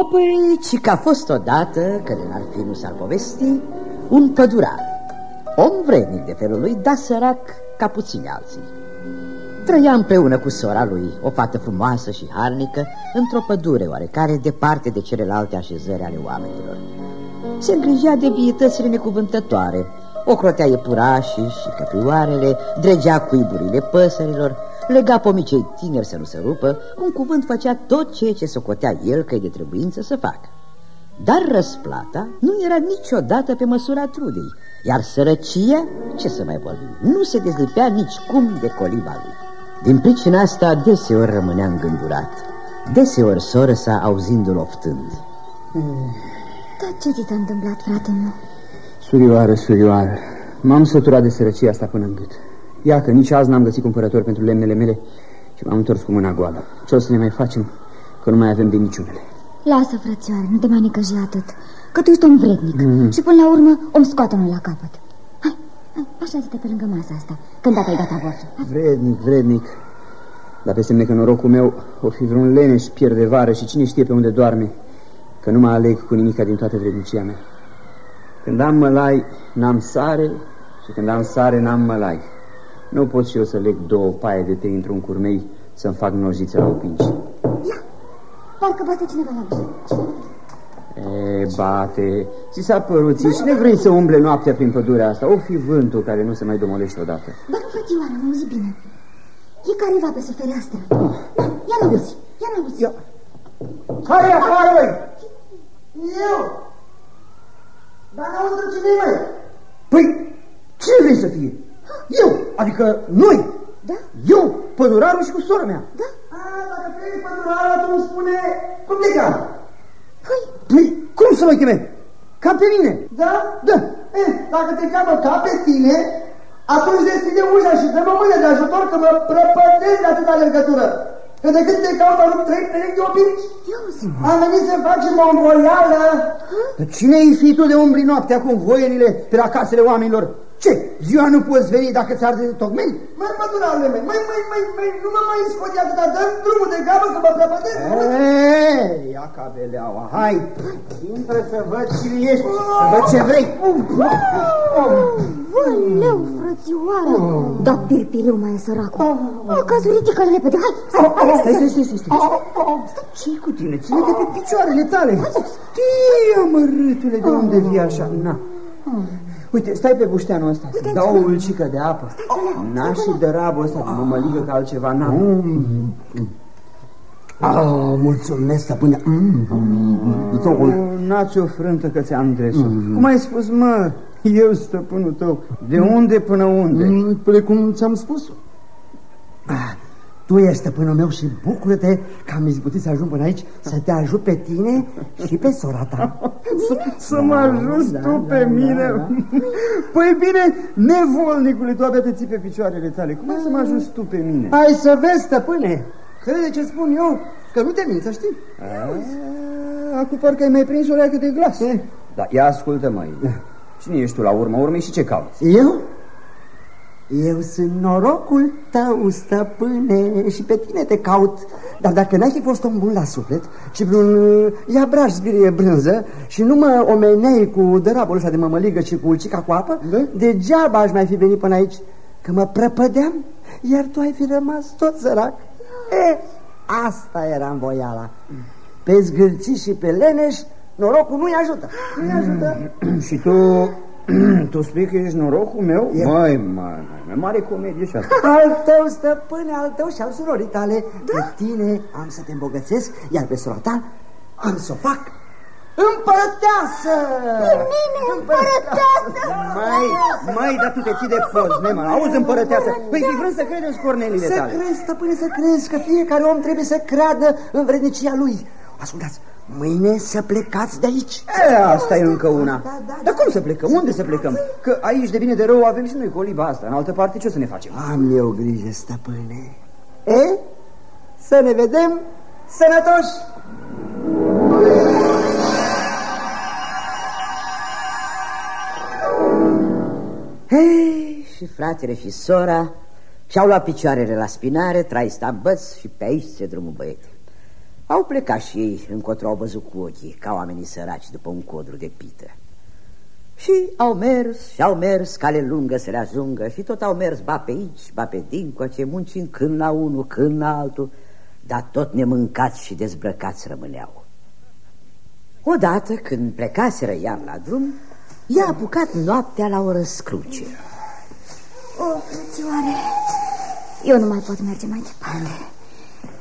Apoi, ci că a fost odată, că n-ar fi nu s-ar povesti, un pădurar, om vrednic de felul lui, dar sărac ca puțini alții. Trăia împreună cu sora lui, o fată frumoasă și harnică, într-o pădure oarecare, departe de celelalte așezări ale oamenilor. Se îngrijea de vietățile necuvântătoare, ocrotea iepurașii și căprioarele, dregea cuiburile păsărilor, lega pomicei tineri să nu se rupă, un cuvânt făcea tot ceea ce socotea el că e de trebuință să facă. Dar răsplata nu era niciodată pe măsura trudei, iar sărăcia, ce să mai vorbim, nu se dezlipea nici cum de coliba lui. Din pricina asta deseori rămânea îngândurat, deseori soră sa auzindu-l oftând. Dar ce ți s-a întâmplat, frate meu? Surioară, surioară, m-am săturat de sărăcia asta până în gât. Ia că nici azi n-am găsit cumpărători pentru lemnele mele și m-am întors cu mâna goală. Ce o să ne mai facem, că nu mai avem de niciunele? Lasă, frățioare, nu te mai necăji atât, că tu ești om vrednic mm -hmm. și până la urmă om scoate la capăt. Hai, hai așa zi pe lângă masa asta, când data-i gata vor. Vrednic, vrednic. Dar pe semne că norocul meu o fi vreun leneș pierde vară și cine știe pe unde doarme, că nu mă aleg cu nimica din toată vrednicia mea. Când am mălai, n-am sare și când am sare, n-am mălai. Nu pot și eu să leg două paie de tei într-un curmei să-mi fac nojițe la opinci. Ia, parcă bate cineva la ușă. E, bate, ți s-a părut ție și ne vrei să umble noaptea prin pădurea asta. O fi vântul care nu se mai domolește odată. Dar nu, frățioară, nu auzi bine. E careva pe sub fereastră. Da, ia l-auzi, ia l-auzi. Ia. Care e afară, măi? Eu. Dar n-auzi cine e, măi? Păi, cine vrei să fie? Eu, adică noi. Da? Eu, pădurarul și cu sora mea. Da? A, dacă tu ești pădurarul, atunci spune cum te cheamă. Păi, Păi, cum să mă cheme? Ca pe mine. Da? Da. Eh, dacă te cheamă ca pe tine, atunci deschide ușa și dă-mă mâine de ajutor că mă prăpădesc de atâta legătură. Că de când te caut am trei perechi de opinci. ia uzi Am venit să facem o învoială. Dar cine-i fi tu de umbri noaptea cu voielile pe la casele oamenilor? Ce? Ziua nu poți veni dacă ți arde de tocmei? Măi, pădurarule mei, măi, măi, măi, măi, nu mă mai scoti atâta, dă drumul de gamă că mă prăpădesc. Eee, ia ca beleaua, hai, intră să văd cine ești, să văd ce vrei. Văleu, frățioară Da, pirpiriu mai e săracul A cazul ridică-l repede, hai, hai, hai, Stai, stai, stai, stai, stai. ce cu tine? Ține de pe picioarele tale. Stia, mărâtule, de unde vii așa? Na. Uite, stai pe bușteanul ăsta, să dau o ulcică de apă. N-aș și de rabul ăsta, mă mă ligă ca altceva, n Ah, mulțumesc, stăpâne. Mm, mm, mm, N-ați o frântă că ți-am dresul. Cum ai spus, mă? Eu, stăpânul tău, de unde până unde? mm, Precum ți-am spus ah, Tu ești stăpânul meu și bucură-te că am izbutit să ajung până aici Să te ajut pe tine și pe sora ta Să, să mă ajuți da, tu da, pe da, mine? da. Păi bine, nevolnicule, tu abia te ții pe picioarele tale. Cum ai să mă ajuți tu pe mine? Hai să vezi, stăpâne Crede ce spun eu, că nu te mint, să știi A, Acum parcă ai mai prins o leacă de glas. Da, ia ascultă mai. Cine ești tu la urmă urmei și ce cauți? Eu? Eu sunt norocul tău, stăpâne, și pe tine te caut. Dar dacă n-ai fi fost om bun la suflet și vreun uh, iabraj zbirie brânză și nu mă omeneai cu dărabul ăsta de mămăligă și cu ulcica cu apă, Da? degeaba aș mai fi venit până aici, că mă prăpădeam, iar tu ai fi rămas tot sărac. E, asta era învoiala. Pe zgârții și pe leneș, norocul nu-i ajută. Nu-i ajută. Și tu... tu spui că ești norocul meu? Eu. Măi, măi, măi, mare comedie și asta. Al tău, stăpâne, al tău și al surorii tale. Pe tine am să te îmbogățesc, iar pe sora ta am să o fac împărăteasă. Pe mine, împărăteasă Mai, mai, dar tu te ții de post, nemă, auzi împărăteasă. Păi fi vrând să crezi în scornelile Să tale. crezi, stăpâne, să crezi că fiecare om trebuie să creadă în vrednicia lui. Ascultați, mâine să plecați de aici. E, asta e încă una. Da, da, Dar cum să plecăm? Unde să plecăm? Că aici de bine de rău avem și noi coliba asta. În altă parte ce o să ne facem? Am eu grijă, stăpâne. E? Să ne vedem sănătoși! Hei, și fratele și sora și-au luat picioarele la spinare, trai sta în băț și pe aici se drumul băiete. Au plecat și ei încotro au văzut cu ochii, ca oamenii săraci după un codru de pită. Și au mers și au mers cale lungă să le ajungă și tot au mers ba pe aici, ba pe dincoace, muncind când la unul, când la altul, dar tot nemâncați și dezbrăcați rămâneau. Odată, când plecaseră iar la drum, i-a apucat noaptea la o răscruce. O, frățioare, eu nu mai pot merge mai departe.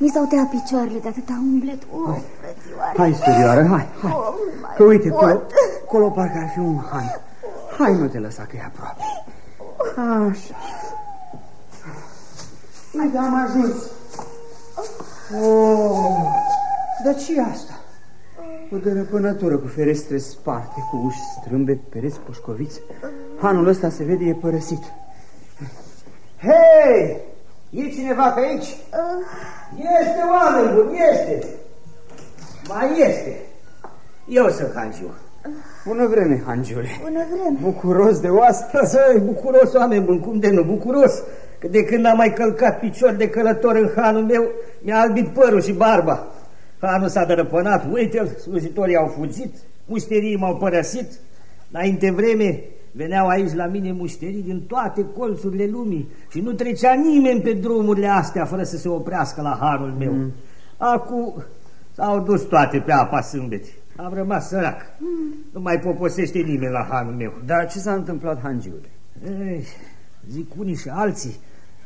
Mi s-au tăiat picioarele de atâta umblet. O, frățioare. Hai, studioară, hai, hai. Oh, nu mai Că uite, pot. acolo, acolo parcă ar fi un han. Hai, nu te lăsa că e aproape. Așa. Uite, am ajuns. Oh, dar ce asta? O dărăpânătură cu ferestre sparte, cu uși strâmbe, pereți pușcoviți. Hanul ăsta se vede e părăsit. Hei! E cineva pe aici? Este, oameni buni, este. Mai este. Eu sunt Hangiu. Bună vreme, Hangiule. Bună vreme. Bucuros de oaspeți. Hăi, bucuros, oameni buni, cum de nu, bucuros. Că de când am mai călcat picior de călător în hanul meu, mi-a albit părul și barba. Hanul s-a dărăpânat, uite-l, slujitorii au fugit, mușterii m-au părăsit. Înainte vreme veneau aici la mine mușterii din toate colțurile lumii și nu trecea nimeni pe drumurile astea fără să se oprească la hanul meu. Mm. Acum s-au dus toate pe apa sâmbete. Am rămas sărac. Mm. Nu mai poposește nimeni la hanul meu. Dar ce s-a întâmplat, Hangiule? Ei, zic unii și alții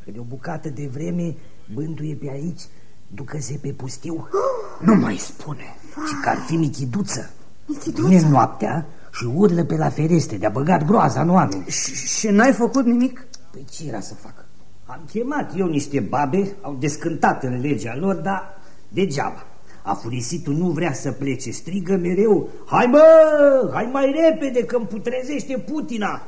că de o bucată de vreme bântuie pe aici, ducă-se pe pustiu. Nu mai spune, ci că ar fi michiduță. Michiduță? Vine noaptea și urlă pe la ferestre, de-a băgat groaza în oameni. Și, și n-ai făcut nimic? Păi ce era să fac? Am chemat eu niște babe, au descântat în legea lor, dar degeaba. Afurisitul nu vrea să plece, strigă mereu Hai mă, hai mai repede că îmi putrezește Putina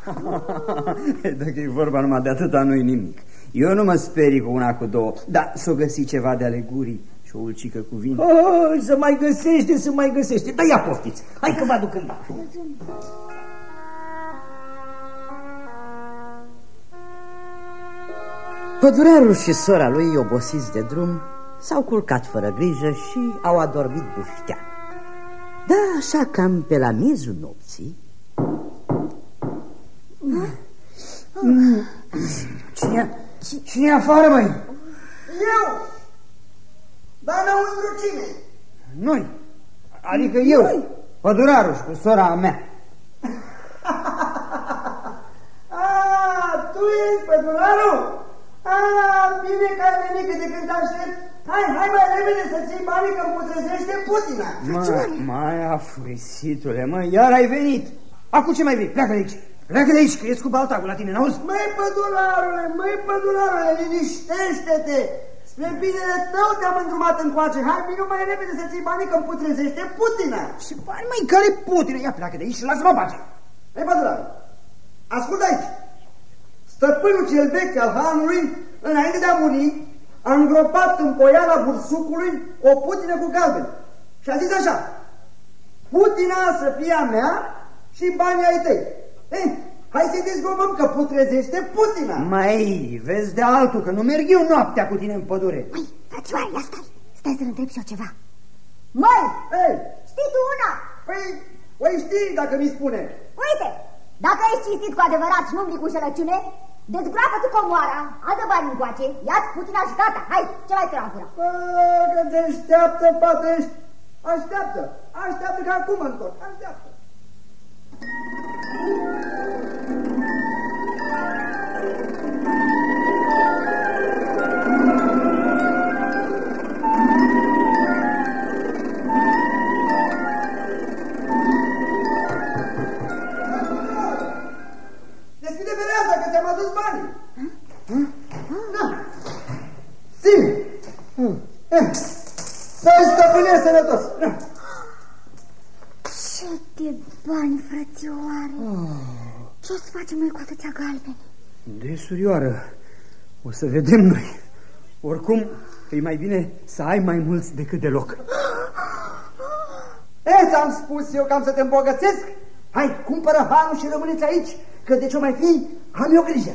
Dacă e vorba numai de atâta, nu-i nimic. Eu nu mă sperii cu una cu două, dar s-o găsi ceva de alegurii și o ulcică cu vin. oh, Să mai găsește, să mai găsește Dar ia poftiți, hai că vă aduc în Pădurarul și sora lui, obosiți de drum, s-au culcat fără grijă și au adormit buftea. Da, așa cam pe la miezul nopții, Cine, cine e afară, măi? Eu! Dar înăuntru cine? Noi. Adică eu, pădurarul și cu sora mea. A, tu ești pădurarul? A, bine că ai venit, că de când te aștept. Hai, hai mai repede să ții banii că îmi putrezește Putina. Mai, mai afurisitule, mă, iar ai venit. Acum ce mai vii? Pleacă de aici. Pleacă de aici, că ești cu baltagul la tine, n-auzi? Măi, pădurarule, măi, pădurarule, liniștește-te! Spre binele tău te-am îndrumat încoace. Hai, vino mai repede să ții banii că îmi putrezește Putina. Și bani, măi, care putine? Ia pleacă de aici și lasă-mă pace. Ei, pădurare, ascultă aici. Stăpânul cel vechi al hanului, înainte de a muri, a îngropat în poiala bursucului o putină cu galben. Și a zis așa, putina să fie a mea și banii ai tăi. Ei, hai să-i dezgropăm că putrezește putina. Mai, vezi de altul, că nu merg eu noaptea cu tine în pădure. Măi, frățioare, ia stai. Stai să-l întreb și eu ceva. Mai, ei, Știi tu una? păi, păi știi dacă mi spune. Uite, dacă ești cinstit cu adevărat și nu umbli cu înșelăciune, dezgroapă tu comoara, adă bani încoace, ia-ți putina și gata, hai, ce mai trebuie acum? Bă, că te așteaptă, patești. Așteaptă, așteaptă că acum întorc, așteaptă. Deschide Eh. Stai, stăpâne, sănătos. Da. Ce de bani, frățioare. Ce o să facem noi cu atâția galbeni? De surioară, o să vedem noi. Oricum, e mai bine să ai mai mulți decât deloc. E, ți-am spus eu că am să te îmbogățesc? Hai, cumpără hanul și rămâneți aici, că de ce mai fi, am eu grijă.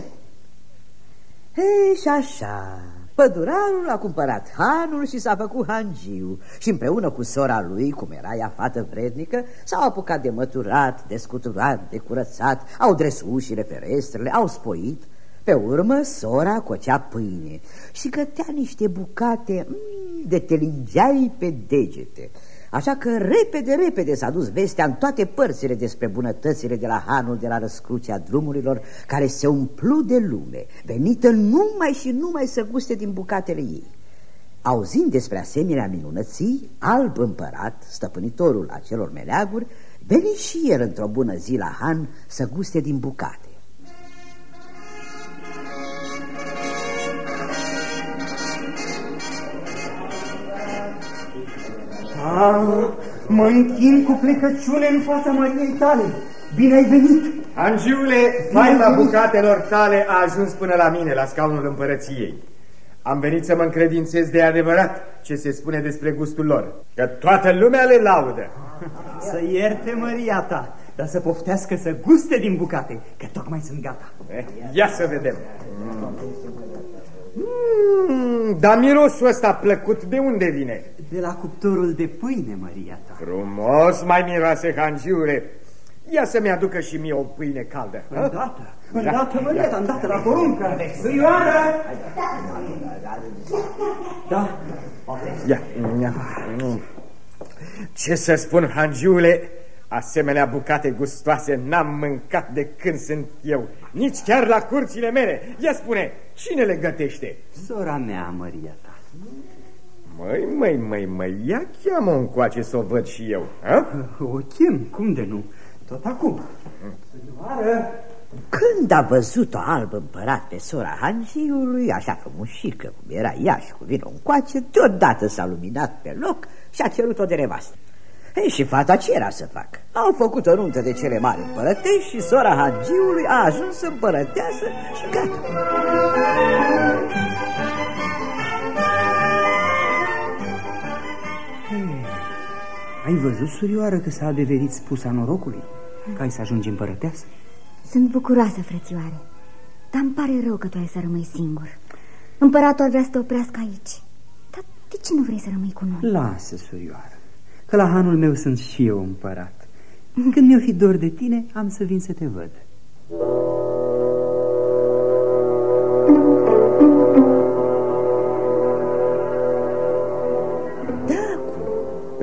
Ei, și așa, Pădurarul a cumpărat hanul și s-a făcut hangiu și împreună cu sora lui, cum era ea fată vrednică, s-au apucat de măturat, de scuturat, de curățat, au dres ușile, ferestrele, au spoit. Pe urmă, sora cocea pâine și gătea niște bucate mm, de te lingeai pe degete. Așa că repede, repede s-a dus vestea în toate părțile despre bunătățile de la hanul de la răscrucea drumurilor care se umplu de lume, venită numai și numai să guste din bucatele ei. Auzind despre asemenea minunății, alb împărat, stăpânitorul acelor meleaguri, veni și el într-o bună zi la han să guste din bucate. Ah, mă închin cu plecăciune în fața Mariei tale. Bine ai venit! Angiule, faima bucatelor tale a ajuns până la mine, la scaunul împărăției. Am venit să mă încredințez de adevărat ce se spune despre gustul lor, că toată lumea le laudă. Să ierte Maria ta, dar să poftească să guste din bucate, că tocmai sunt gata. Eh, ia să vedem. Mm, dar mirosul ăsta plăcut de unde vine? De la cuptorul de pâine, Maria ta. Frumos mai miroase, hangiule. Ia să-mi aducă și mie o pâine caldă. Îndată, îndată, Maria ta, îndată la poruncă. Sâioară! Da? Ia, ia. Ce să spun, hangiule, asemenea bucate gustoase n-am mâncat de când sunt eu, nici chiar la curțile mele. Ia spune, cine le gătește? Sora mea, Maria ta. Măi, măi, măi, măi, ia cheamă un coace să o văd și eu. A? O chem, cum de nu? Tot acum. Sâioară! Când a văzut-o alb împărat pe sora Hangiului, așa frumușică cum era ea și cu vinul încoace, deodată s-a luminat pe loc și a cerut-o de nevastă. Ei, și fata ce era să facă? Au făcut o nuntă de cele mari împărătești și sora Hangiului a ajuns împărăteasă și gata. Ai văzut, surioară, că s-a adeverit spusa norocului? Că ai să ajungi împărăteasă? Sunt bucuroasă, frățioare Dar îmi pare rău că tu ai să rămâi singur Împăratul ar vrea să te oprească aici Dar de ce nu vrei să rămâi cu noi? Lasă, surioară, că la hanul meu sunt și eu împărat Când mi-o fi dor de tine, am să vin să te văd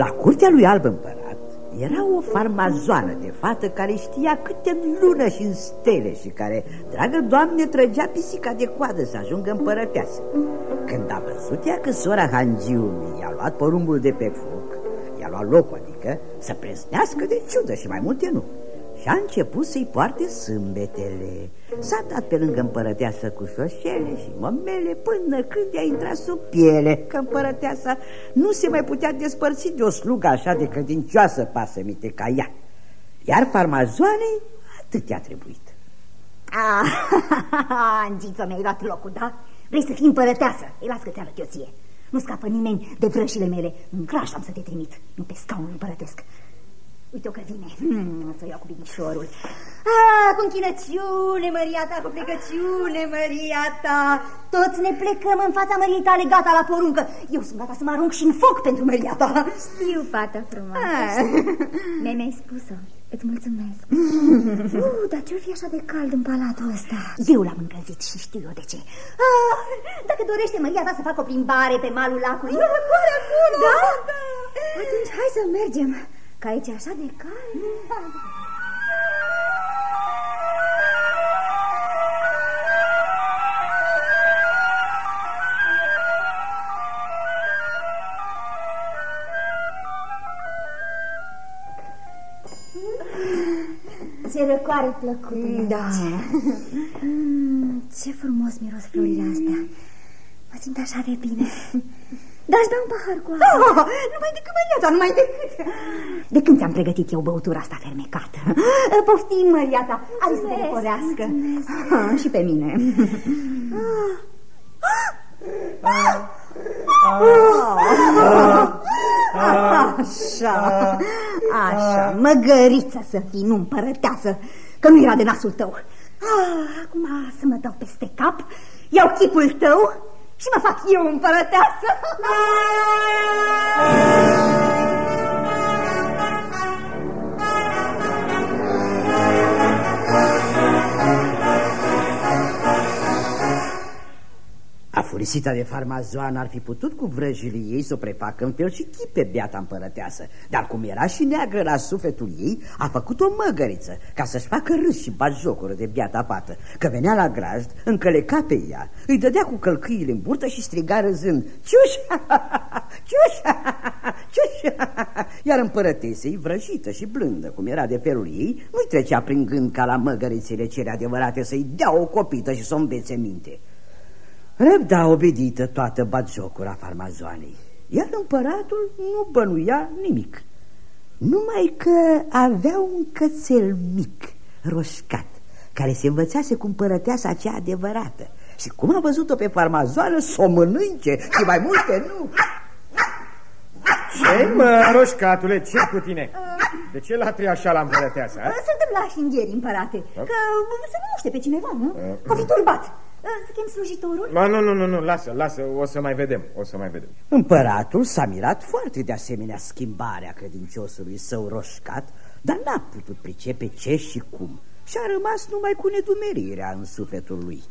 la curtea lui Alb Împărat era o farmazoană de fată care știa câte în lună și în stele și care, dragă doamne, trăgea pisica de coadă să ajungă împărăteasă. Când a văzut ea că sora Hangiului i-a luat porumbul de pe foc, i-a luat locul, adică să presnească de ciudă și mai multe nu. Și a început să-i poarte sâmbetele. S-a dat pe lângă împărăteasă cu șoșele și mămele până când i-a intrat sub piele, că împărăteasa nu se mai putea despărți de o slugă așa de credincioasă pasămite ca ea. Iar farmazoanei atât i-a trebuit. Ah, Angiță, mi-ai luat locul, da? Vrei să fii împărăteasă? Ei, las că ți arăt eu ție. Nu scapă nimeni de vrășile mele. În craș am să te trimit, nu pe scaunul împărătesc. Uite-o că vine. Hmm, să o iau cu binișorul. Ah, cu închinăciune, Maria ta, cu plecăciune, Maria ta. Toți ne plecăm în fața Măriei tale, gata la poruncă. Eu sunt gata să mă arunc și în foc pentru Maria ta. Știu, fată frumoasă. Ah. Mi-ai mai spus-o. Îți mulțumesc. Uh, dar ce-o fi așa de cald în palatul ăsta? Eu l-am încălzit și știu eu de ce. Ah, dacă dorește Maria ta să facă o plimbare pe malul lacului. Da, acolo, acolo. Da? Atunci hai să mergem. Că aici e așa de cald. Ce răcoare plăcută. Da. Mm, ce frumos miros florile astea. Mă simt așa de bine. Dați bea un pahar cu apă. Oh, numai decât, Maria ta, numai decât. De când ți-am pregătit eu băutura asta fermecată? Poftim, Maria ta. Are să te răcorească. Ah, Și pe mine. Așa, așa, măgăriță să fii, nu împărăteasă, că nu era de nasul tău. Ah, acum să mă dau peste cap, iau chipul tău și mă fac eu împărăteasă. Afurisita de farmazoană ar fi putut cu vrăjile ei să o prefacă în fel și chip pe beata împărăteasă, dar cum era și neagră la sufletul ei, a făcut o măgăriță ca să-și facă râs și jocuri de beata pată, că venea la grajd, încăleca pe ea, îi dădea cu călcâile în burtă și striga râzând, ciuș, ciuș, ciuș, iar împărătesei, vrăjită și blândă, cum era de felul ei, nu-i trecea prin gând ca la măgărițele cele adevărate să-i dea o copită și să o învețe minte. Răbda obedită toată batjocura farmazoanei, iar împăratul nu bănuia nimic. Numai că avea un cățel mic, roșcat, care se învățase cu împărăteasa acea adevărată. Și cum a văzut-o pe farmazoană, s-o mănânce și mai multe nu. Ce mă, roșcatule, ce cu tine? De ce latri așa la împărăteasa? Suntem la șingheri, împărate, că să nu muște pe cineva, nu? O fi turbat. Să chem slujitorul? Ma, nu, nu, nu, nu, lasă, lasă, o să mai vedem, o să mai vedem. Împăratul s-a mirat foarte de asemenea schimbarea credinciosului său roșcat, dar n-a putut pricepe ce și cum și a rămas numai cu nedumerirea în sufletul lui.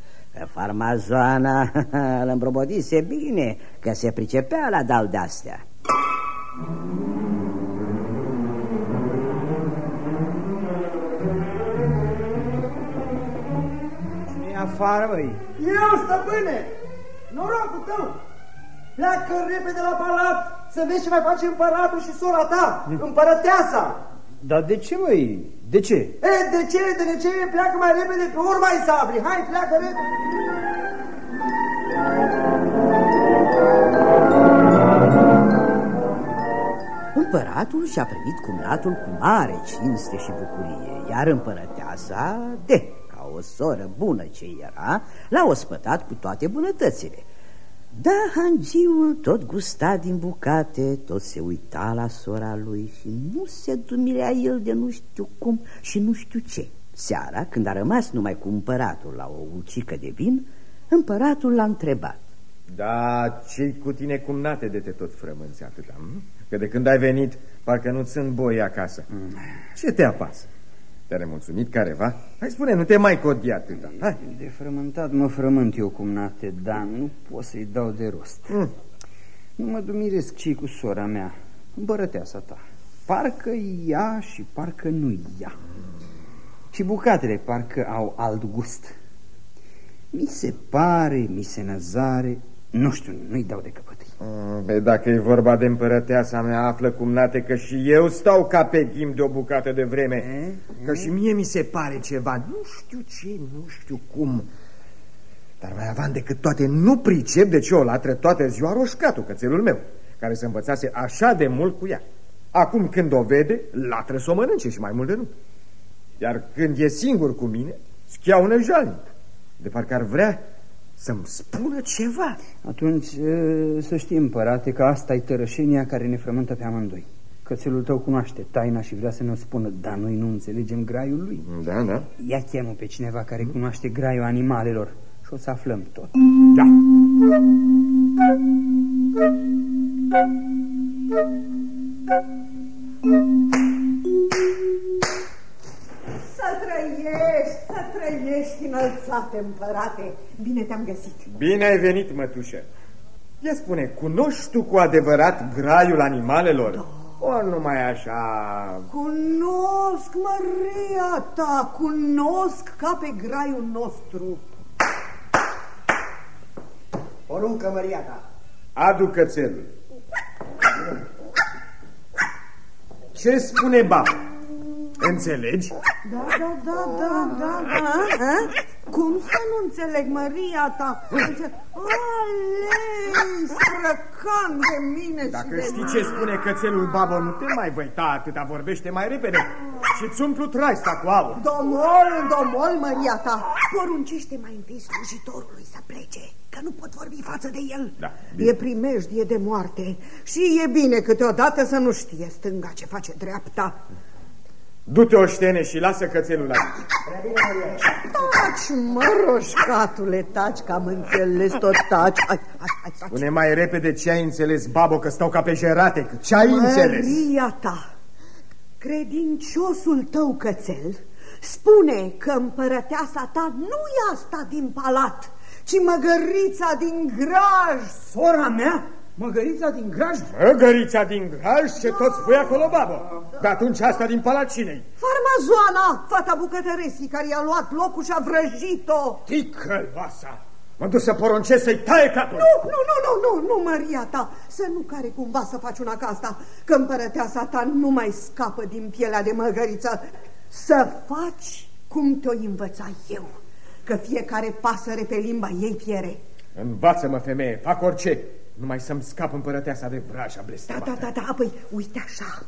Farmazoana îl îmbrobodise bine că se pricepea la dal de-astea. Afară, băi. Eu, stăpâne, norocul tău. Pleacă repede la palat să vezi ce mai face împăratul și sora ta, împărăteasa. Dar de ce, măi? De ce? E, de ce? De ce? Pleacă mai repede pe urma sabri. Hai, pleacă repede. Împăratul și-a primit cumnatul cu mare cinste și bucurie, iar împărăteasa, de o soră bună ce era, l-a ospătat cu toate bunătățile. Da, hangiul tot gusta din bucate, tot se uita la sora lui și nu se dumirea el de nu știu cum și nu știu ce. Seara, când a rămas numai cu împăratul la o ulcică de vin, împăratul l-a întrebat. Da, ce cu tine cumnate de te tot frămânți atâta? Că de când ai venit, parcă nu sunt boi acasă. Mm. Ce te apasă? Te-a nemulțumit careva? Hai spune, nu te mai codi atâta. Hai. De frământat mă frământ eu cum nate, dar nu pot să-i dau de rost. Mm. Nu mă dumiresc ce cu sora mea, împărăteasa ta. Parcă ea și parcă nu ea. Și bucatele parcă au alt gust. Mi se pare, mi se năzare, nu știu, nu-i dau de căpătâi. Mm, pe dacă e vorba de împărăteasa mea, află cum nate că și eu stau ca pe ghim de o bucată de vreme. E? Că și mie mi se pare ceva, nu știu ce, nu știu cum. Dar mai avan decât toate, nu pricep de ce o latră toată ziua roșcatul, cățelul meu, care se învățase așa de mult cu ea. Acum când o vede, latră să o mănânce și mai mult de nu. Iar când e singur cu mine, schiaună jalnic. De parcă ar vrea să-mi spună ceva. Atunci să știi, împărate, că asta e tărășenia care ne frământă pe amândoi. Cățelul tău cunoaște taina și vrea să ne-o spună, dar noi nu înțelegem graiul lui. Da, da. Ia chemă pe cineva care cunoaște graiul animalelor și o să aflăm tot. Da. Să trăiești, să trăiești înălțate, împărate. Bine te-am găsit. Bine ai venit, mătușă. Ia spune, cunoști tu cu adevărat graiul animalelor? Da. O numai așa... Cunosc, Maria ta, cunosc ca pe graiul nostru. Poruncă, Maria ta. Adu cățelul. Ce spune baba? Înțelegi? Da, da, da, da, da, da. A? Cum să nu înțeleg, Maria ta? Înțeleg... Alei, sărăcan de mine Dacă și știi de ce spune cățelul babă, nu te mai văita atâta, vorbește mai repede și ți umplu traista cu aur. Domol, domol, Maria ta, poruncește mai întâi slujitorului să plece că nu pot vorbi față de el. Da, e primejdie de moarte și e bine câteodată să nu știe stânga ce face dreapta. Du-te, oștene, și lasă cățelul aici. Taci, mă, roșcatule, taci, că am înțeles tot, taci. Hai, hai, hai, taci. Spune mai repede ce ai înțeles, babo, că stau ca pe jerate. Ce ai înțeles? Maria ta, credinciosul tău cățel, spune că împărăteasa ta nu e asta din palat, ci măgărița din graj. Sora mea? Măgărița din graj? Măgărița din graj, ce tot spui acolo, babă. De atunci asta din palacinei. Farmazoana, fata bucătăresii, care i-a luat locul și a vrăjit-o. Ticălvasa! Mă duc să poruncesc să-i taie capul. Nu, nu, nu, nu, nu, nu, Maria ta, să nu care cumva să faci una ca asta, că împărăteasa ta nu mai scapă din pielea de măgăriță. Să faci cum te-o învăța eu, că fiecare pasăre pe limba ei piere. Învață-mă, femeie, fac orice. Numai să-mi scap împărăteasa de vraja Da, blestemată. da, da, da, apoi uite așa,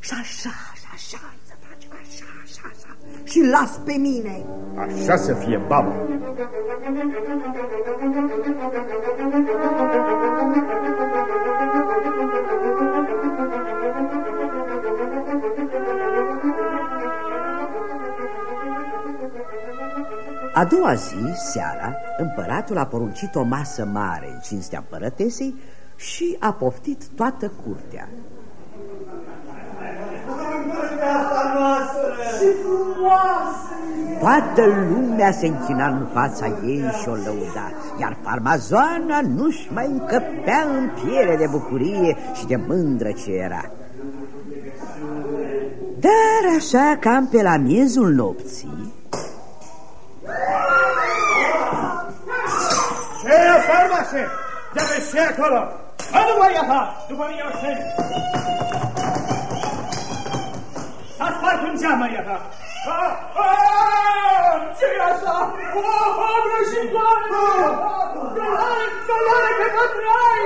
și așa, și așa, să faci așa, așa, așa, și las pe mine. Așa să fie, babă. A doua zi, seara, împăratul a poruncit o masă mare în cinstea împărătesei și a poftit toată curtea. Toată lumea se închina în fața ei și o lăuda, iar farmazoana nu-și mai încăpea în piele de bucurie și de mândră ce era. Dar așa, cam pe la miezul nopții, Ce e, farmașe? De pe ce acolo? Adu Maria ta, după mine oșteni. S-a spart un geam, Maria ta. ce e asta? O, o, vrăjitoare! Călare, călare pe pătrai!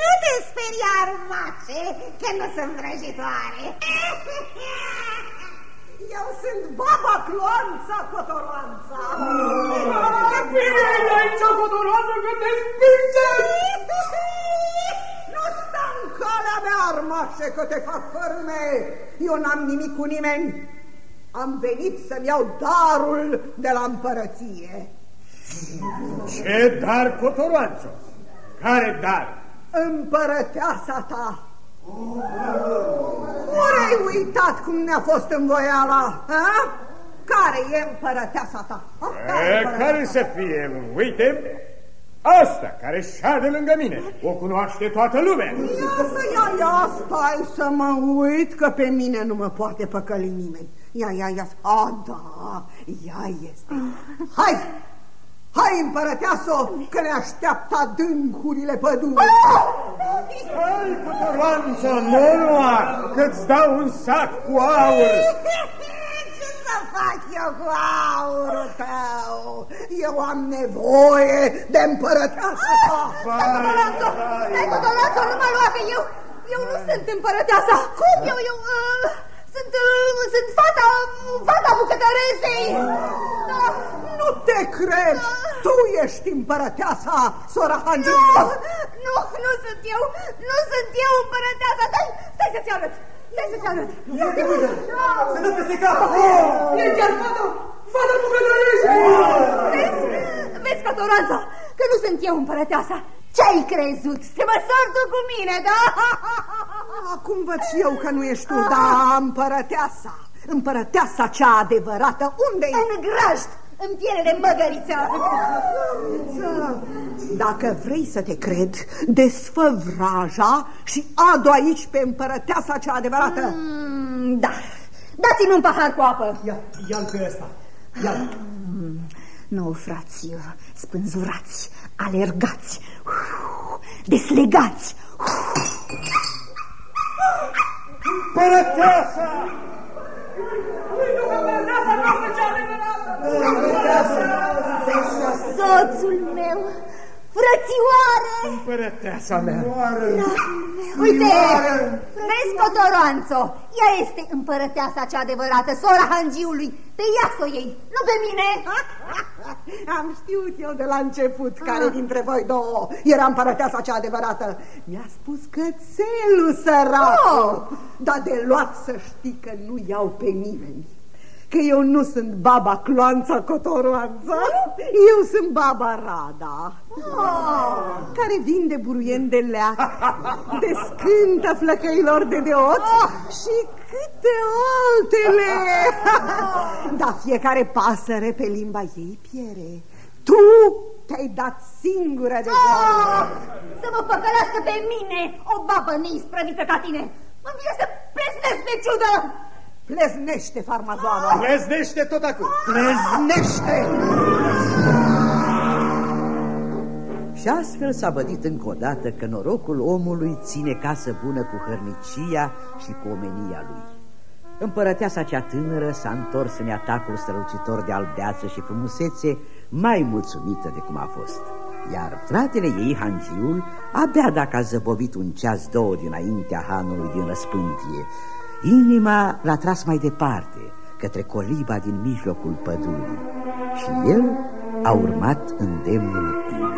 Nu te speria, armace, că nu sunt vrăjitoare. Eu sunt baba Cloanța Cotoroanța. Bine, aici, codoroasă, că te spinge! Nu sta în calea mea, armașe, că te fac fărâme. Eu n-am nimic cu nimeni. Am venit să-mi iau darul de la împărăție. Ce dar, cotoroanță? Care dar? Împărăteasa ta. Ori ai uitat cum ne-a fost în voiala, ha? Care e împărăteasa ta? Ha? Care e E, împărăteasa care să fie? Uite, asta care șade lângă mine. O cunoaște toată lumea. Ia să ia, ia, stai să mă uit că pe mine nu mă poate păcăli nimeni. Ia, ia, ia, a, da, ea este. Hai, hai împărăteasă că ne așteaptă adâncurile pădurii. Hai, cotoroanță, nu lua, că-ți dau un sac cu aur. Ce să fac eu cu aurul tău? Eu am nevoie de împărăteasa ta. Codolanțo, stai, Codolanțo, nu mă lua, că eu, eu nu sunt împărăteasa. Cum? Eu, eu, uh, sunt, uh, sunt fata, fata bucătăresei. Da. Nu te cred! Tu ești împărăteasa, sora Hangiu! Nu, nu, nu sunt eu, nu sunt eu împărăteasa. Stai, stai să-ți arăt, stai să-ți arăt. Ia te uită! Se dă peste cap! Oh! E chiar fata! Fata bucătărești! Vezi, vezi, Codolanțo, că nu sunt eu împărăteasa. Ce-ai crezut? Te măsori tu cu mine, da? Acum văd și eu că nu ești tu, dar împărăteasa, împărăteasa cea adevărată, unde e? În grajd, în piele de măgăriță. Dacă vrei să te cred, desfă vraja și adu aici pe împărăteasa cea adevărată. Mm, da, dați-mi un pahar cu apă. Ia, ia-l pe ăsta! Ia Nu, frații, spânzurați, alergați, deslegați. Părăteasa! Soțul meu, frățioare! Părăteasa mea! Uite, vezi, Cotoroanțo, ea este împărăteasa cea adevărată, sora hangiului, Pe ea să o iei, nu pe mine! Am știut eu de la început care dintre voi două era împărăteasa cea adevărată. Mi-a spus cățelul săracul. Oh! Dar de luat să știi că nu iau pe nimeni. Că eu nu sunt baba Cloanța Cotoroanța, eu sunt baba Rada, Oh! care vinde buruien de leac, de scântă flăcăilor de deot și câte altele. Dar fiecare pasăre pe limba ei piere. Tu te-ai dat singură de Oh! Să mă păcălească pe mine, o babă neisprăvită ca tine! Îmi vine să plesnesc de ciudă! Pleznește, farmazoană! Pleznește tot acum! Pleznește! Și astfel s-a bădit încă o dată că norocul omului ține casă bună cu hărnicia și cu omenia lui. Împărăteasa cea tânără s-a întors în atacul strălucitor de albeață și frumusețe, mai mulțumită de cum a fost. Iar fratele ei, Hangiul, abia dacă a zăbovit un ceas două dinaintea hanului din răspântie, inima l-a tras mai departe, către coliba din mijlocul pădurii, și el a urmat îndemnul inimii.